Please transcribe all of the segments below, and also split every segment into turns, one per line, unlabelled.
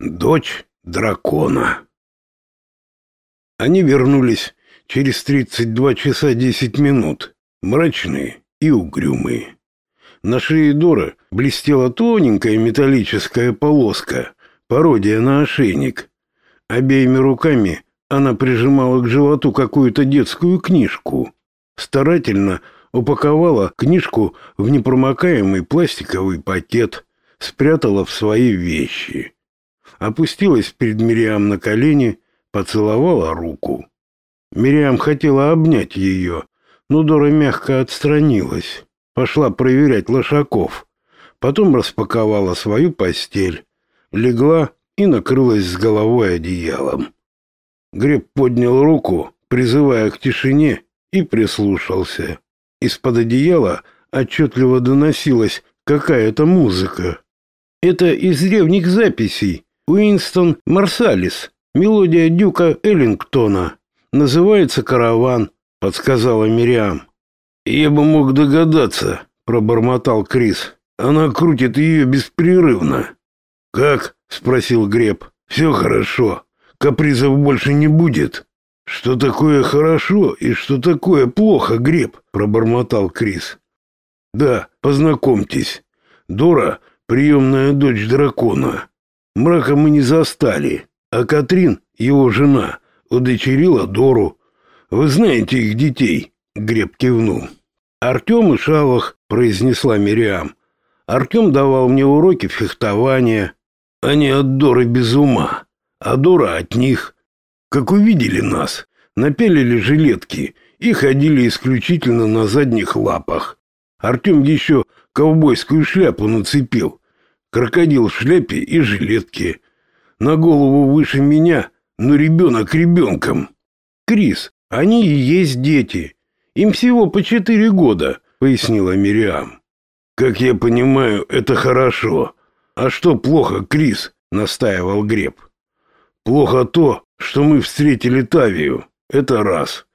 Дочь дракона. Они вернулись через 32 часа 10 минут, мрачные и угрюмые. На шее Дора блестела тоненькая металлическая полоска, пародия на ошейник. Обеими руками она прижимала к животу какую-то детскую книжку. Старательно упаковала книжку в непромокаемый пластиковый пакет, спрятала в свои вещи опустилась перед Мириам на колени, поцеловала руку. Мириам хотела обнять ее, но Дора мягко отстранилась. Пошла проверять лошаков. Потом распаковала свою постель, легла и накрылась с головой одеялом. Греб поднял руку, призывая к тишине, и прислушался. Из-под одеяла отчетливо доносилась какая-то музыка. Это из древних записей, Уинстон Марсалис, мелодия Дюка Эллингтона. Называется «Караван», — подсказала Мириам. «Я бы мог догадаться», — пробормотал Крис. «Она крутит ее беспрерывно». «Как?» — спросил Греб. «Все хорошо. Капризов больше не будет». «Что такое хорошо и что такое плохо, Греб?» — пробормотал Крис. «Да, познакомьтесь. Дора — приемная дочь дракона. Мрака мы не застали, а Катрин, его жена, удочерила Дору. Вы знаете их детей?» Греб кивнул. «Артем и Шавах», — произнесла Мириам. «Артем давал мне уроки фехтования. Они от Доры без ума, а Дора от них. Как увидели нас, напялили жилетки и ходили исключительно на задних лапах. Артем еще ковбойскую шляпу нацепил, крокодил в шляпе и жилетке. На голову выше меня, но ребенок ребенком. Крис, они и есть дети. Им всего по четыре года, пояснила Мириам. Как я понимаю, это хорошо. А что плохо, Крис? настаивал Греб. Плохо то, что мы встретили Тавию. Это раз.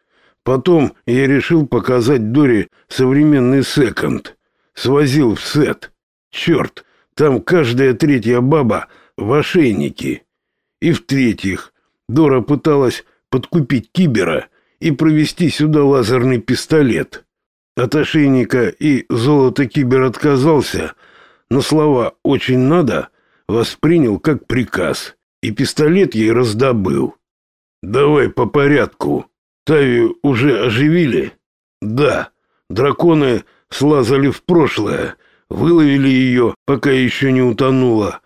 Потом я решил показать Доре современный секонд. Свозил в сет. Черт, там каждая третья баба в ошейнике. И в-третьих, Дора пыталась подкупить Кибера и провести сюда лазерный пистолет. От ошейника и золота Кибер отказался, но слова «очень надо» воспринял как приказ, и пистолет ей раздобыл. «Давай по порядку. Тавию уже оживили?» «Да. Драконы слазали в прошлое» Выловили ее, пока еще не утонула,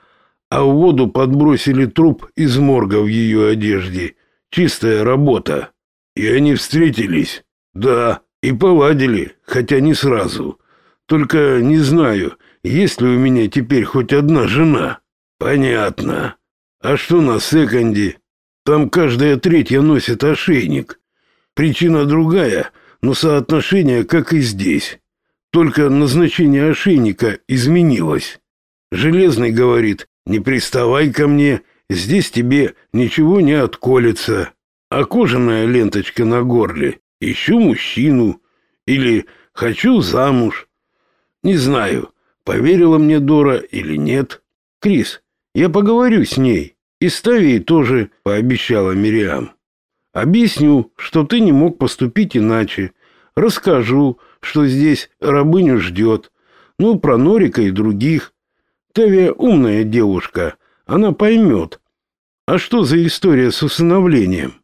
а в воду подбросили труп из морга в ее одежде. Чистая работа. И они встретились. Да, и поладили, хотя не сразу. Только не знаю, есть ли у меня теперь хоть одна жена. Понятно. А что на секонде? Там каждая третья носит ошейник. Причина другая, но соотношение как и здесь. Только назначение ошейника изменилось. Железный говорит, не приставай ко мне, здесь тебе ничего не отколется. А кожаная ленточка на горле, ищу мужчину или хочу замуж. Не знаю, поверила мне Дора или нет. Крис, я поговорю с ней. И с Тавией тоже, пообещала Мириам. Объясню, что ты не мог поступить иначе. Расскажу, что здесь рабыню ждет. Ну, про Норика и других. Тавия умная девушка, она поймет. А что за история с усыновлением?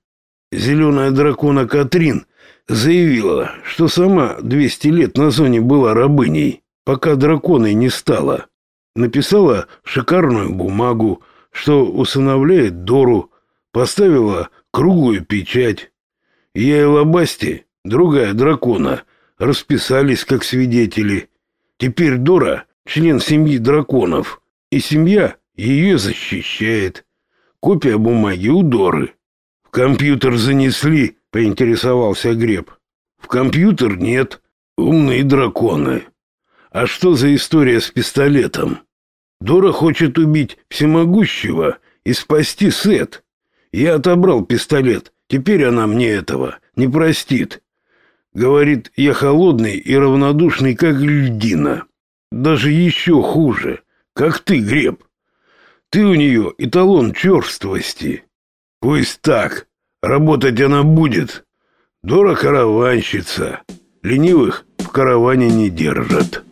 Зеленая дракона Катрин заявила, что сама 200 лет на зоне была рабыней, пока драконой не стала. Написала шикарную бумагу, что усыновляет Дору, поставила круглую печать. Я и Лобасти, другая дракона, расписались как свидетели. Теперь Дора — член семьи драконов, и семья ее защищает. Копия бумаги у Доры. В компьютер занесли, поинтересовался Греб. В компьютер нет. Умные драконы. А что за история с пистолетом? Дора хочет убить всемогущего и спасти Сет. Я отобрал пистолет. Теперь она мне этого не простит. Говорит, я холодный и равнодушный, как льдина. Даже еще хуже, как ты, Греб. Ты у нее эталон черствости. Пусть так, работать она будет. Дора караванщица. Ленивых в караване не держат.